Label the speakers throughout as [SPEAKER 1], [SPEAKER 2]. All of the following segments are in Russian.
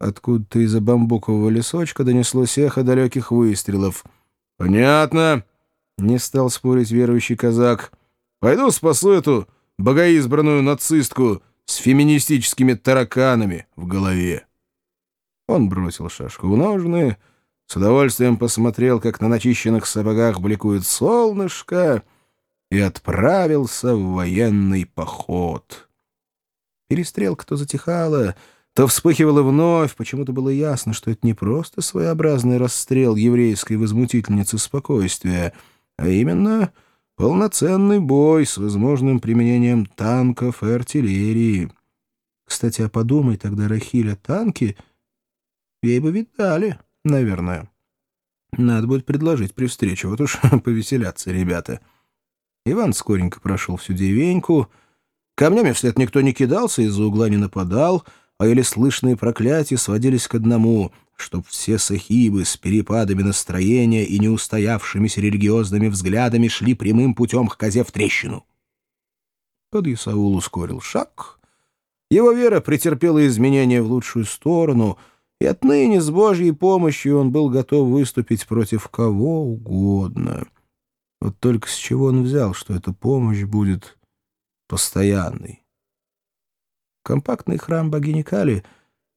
[SPEAKER 1] Откуда-то из-за бамбукового лесочка донеслось эхо далеких выстрелов. «Понятно», — не стал спорить верующий казак. «Пойду спасу эту богоизбранную нацистку с феминистическими тараканами в голове». Он бросил шашку в ножны, с удовольствием посмотрел, как на начищенных сапогах бликует солнышко, и отправился в военный поход. Перестрелка то затихала, то вспыхивала вновь. Почему-то было ясно, что это не просто своеобразный расстрел еврейской возмутительницы спокойствия, а именно полноценный бой с возможным применением танков и артиллерии. Кстати, а подумай тогда, Рахиля, танки ей бы видали, наверное. Надо будет предложить при встрече, вот уж повеселятся ребята. Иван скоренько прошел всю деревеньку, Камнями вслед никто не кидался, из-за угла не нападал, а еле слышные проклятия сводились к одному, чтоб все сахибы с перепадами настроения и неустоявшимися религиозными взглядами шли прямым путем к козе в трещину. Под Исаул ускорил шаг. Его вера претерпела изменения в лучшую сторону, и отныне с Божьей помощью он был готов выступить против кого угодно. Вот только с чего он взял, что эта помощь будет постоянный. Компактный храм богини Кали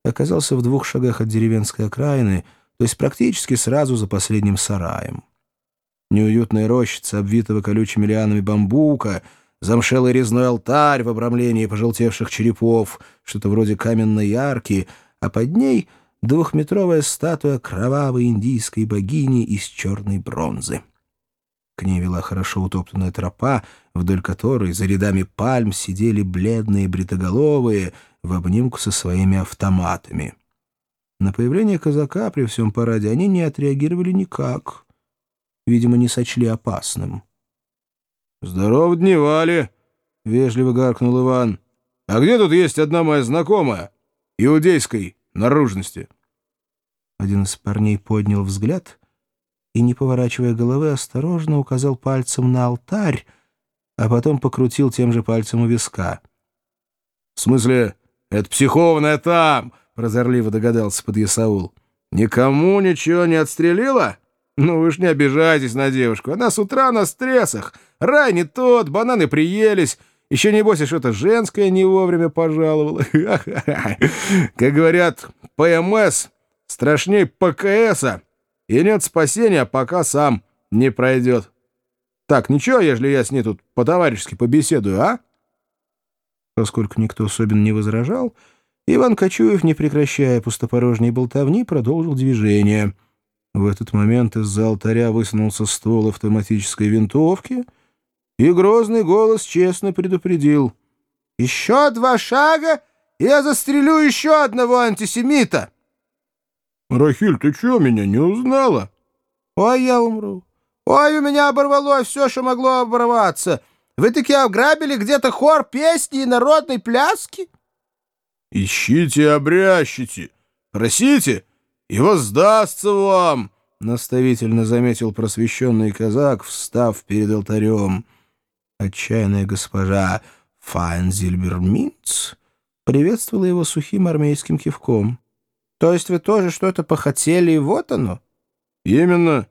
[SPEAKER 1] оказался в двух шагах от деревенской окраины, то есть практически сразу за последним сараем. Неуютная рощица, обвитого колючими лианами бамбука, замшелый резной алтарь в обрамлении пожелтевших черепов, что-то вроде каменной арки, а под ней двухметровая статуя кровавой индийской богини из черной бронзы. К ней вела хорошо утоптанная тропа, вдоль которой за рядами пальм сидели бледные бритоголовые в обнимку со своими автоматами. На появление казака при всем параде они не отреагировали никак. Видимо, не сочли опасным. «Здорово дневали!» — вежливо гаркнул Иван. «А где тут есть одна моя знакомая? Иудейской наружности?» Один из парней поднял взгляд — и, не поворачивая головы, осторожно указал пальцем на алтарь, а потом покрутил тем же пальцем у виска. — В смысле, это психованная там? — прозорливо догадался подъясаул. — Никому ничего не отстрелила? Ну вы ж не обижайтесь на девушку, она с утра на стрессах. Рай не тот, бананы приелись. Еще небось и что-то женское не вовремя пожаловало. Как говорят, ПМС страшней ПКСа. И нет спасения, пока сам не пройдет. Так, ничего, ежели я с ней тут по-товарищески побеседую, а?» Поскольку никто особенно не возражал, Иван Кочуев, не прекращая пустопорожней болтовни, продолжил движение. В этот момент из-за алтаря высунулся ствол автоматической винтовки, и грозный голос честно предупредил. «Еще два шага, и я застрелю еще одного антисемита!»
[SPEAKER 2] «Рахиль, ты чего, меня не узнала?»
[SPEAKER 1] «Ой, я умру. Ой, у меня оборвалось все, что могло оборваться. Вы таки ограбили где-то хор песни и народной пляски?»
[SPEAKER 2] «Ищите обрящите, просите, и воздастся вам!» — наставительно заметил просвещенный казак, встав перед алтарем.
[SPEAKER 1] Отчаянная госпожа Файнзильберминц приветствовала его сухим армейским кивком. То есть вы тоже что-то похотели, и вот оно?
[SPEAKER 2] — Именно.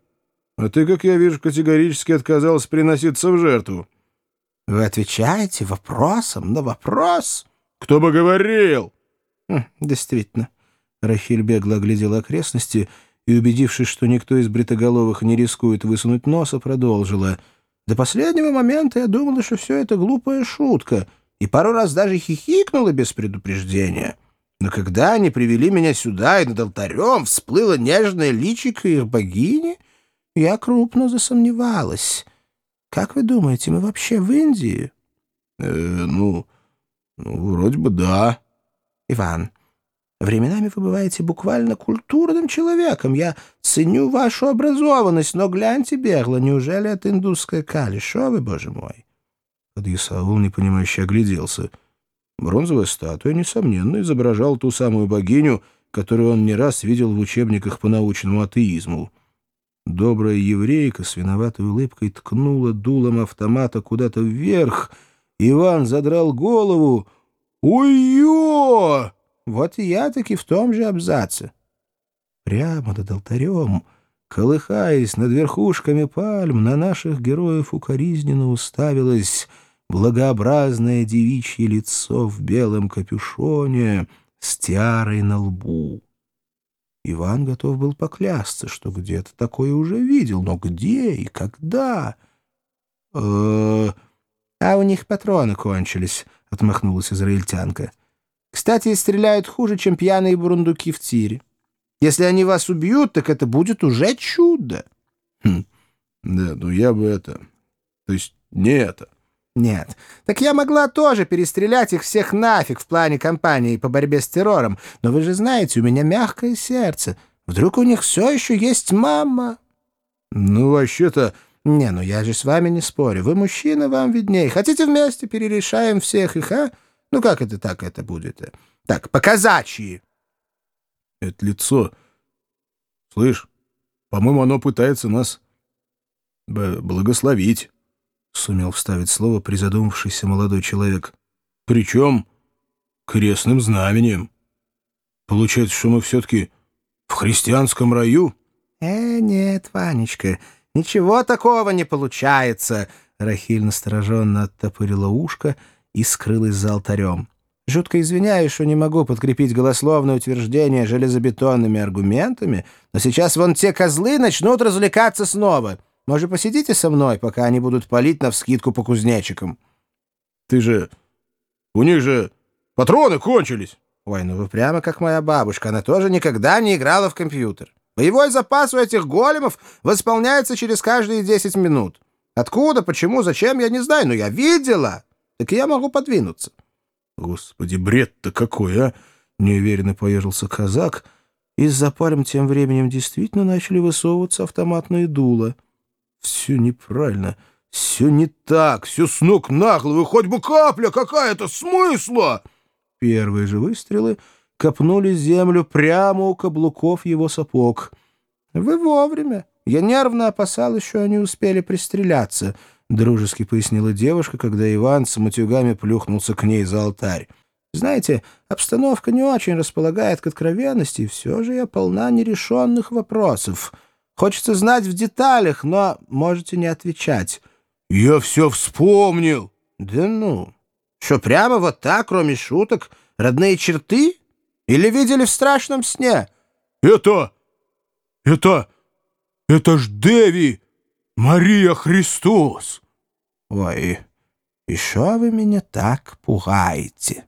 [SPEAKER 2] А ты, как я вижу, категорически отказался приноситься в жертву.
[SPEAKER 1] — Вы отвечаете вопросом на вопрос?
[SPEAKER 2] — Кто бы говорил?
[SPEAKER 1] Хм, — Действительно. Рахиль бегло оглядела окрестности и, убедившись, что никто из бритоголовых не рискует высунуть носа, продолжила. До последнего момента я думала, что все это глупая шутка, и пару раз даже хихикнула без предупреждения. — но когда они привели меня сюда, и над алтарем всплыло нежное личико их богини, я крупно засомневалась. Как вы думаете, мы вообще в Индии?
[SPEAKER 2] Э, ну, ну, вроде бы да.
[SPEAKER 1] Иван, временами вы бываете буквально культурным человеком. Я ценю вашу образованность, но гляньте, бегло, неужели это индусская кали? Шо вы, боже мой?
[SPEAKER 2] Подъясаул непонимающе огляделся — Бронзовая статуя, несомненно, изображала ту самую богиню, которую он не раз видел в учебниках по научному атеизму. Добрая еврейка с виноватой улыбкой ткнула дулом автомата куда-то вверх. Иван задрал голову. «Ой-ё! вот и я таки в том же абзаце». Прямо над алтарем, колыхаясь над верхушками пальм, на наших героев укоризненно уставилось благообразное девичье лицо в белом капюшоне с тиарой на лбу. Иван готов был поклясться, что где-то такое уже видел, но где и когда? э -э «А у них патроны кончились», — отмахнулась израильтянка. «Кстати, стреляют хуже, чем пьяные бурундуки в тире. Если они вас убьют, так это будет уже чудо».
[SPEAKER 1] «Хм, да, ну я бы это... То есть не это».
[SPEAKER 2] Нет. Так я могла тоже перестрелять их всех нафиг в плане кампании по борьбе с террором. Но вы же знаете, у меня мягкое сердце. Вдруг у них все еще есть мама?
[SPEAKER 1] Ну, вообще-то...
[SPEAKER 2] Не, ну я же с вами не спорю. Вы мужчина, вам виднее. Хотите вместе перерешаем всех их, а? Ну как это так это будет? Так, показачьи.
[SPEAKER 1] Это лицо... Слышь, по-моему, оно пытается нас благословить.
[SPEAKER 2] — сумел вставить слово призадумавшийся молодой человек.
[SPEAKER 1] «Причем крестным знаменем. Получается, что мы все-таки в христианском раю?»
[SPEAKER 2] «Э, нет, Ванечка, ничего такого не получается!» Рахиль настороженно оттопырила ушко и скрылась за алтарем. «Жутко извиняюсь, что не могу подкрепить голословное утверждение железобетонными аргументами, но сейчас вон те козлы начнут развлекаться снова». Может, посидите со мной, пока они будут палить навскидку по кузнечикам?»
[SPEAKER 1] «Ты же... У них же патроны кончились!»
[SPEAKER 2] «Ой, ну вы прямо как моя бабушка. Она тоже никогда не играла в компьютер. Боевой запас у этих големов восполняется через каждые 10 минут. Откуда, почему, зачем, я не знаю, но я видела. Так я могу подвинуться».
[SPEAKER 1] «Господи, бред-то какой, а!» — неуверенно поежился казак. Из-за пальм тем временем действительно начали высовываться автоматные дула. Все неправильно, все не так, все с ног на голову, хоть бы капля какая-то, смысла!» Первые же выстрелы копнули землю прямо у каблуков его сапог.
[SPEAKER 2] «Вы вовремя. Я нервно опасалась, что они успели пристреляться», — дружески пояснила девушка, когда Иван с матюгами плюхнулся к ней за алтарь. «Знаете, обстановка не очень располагает к откровенности, и все же я полна нерешенных вопросов». Хочется знать в деталях, но можете не отвечать».
[SPEAKER 1] «Я все вспомнил».
[SPEAKER 2] «Да ну? Что, прямо вот так, кроме шуток, родные черты? Или видели в страшном сне?»
[SPEAKER 1] «Это... это... это ж Деви! Мария Христос!»
[SPEAKER 2] «Ой, что вы меня так пугаете?»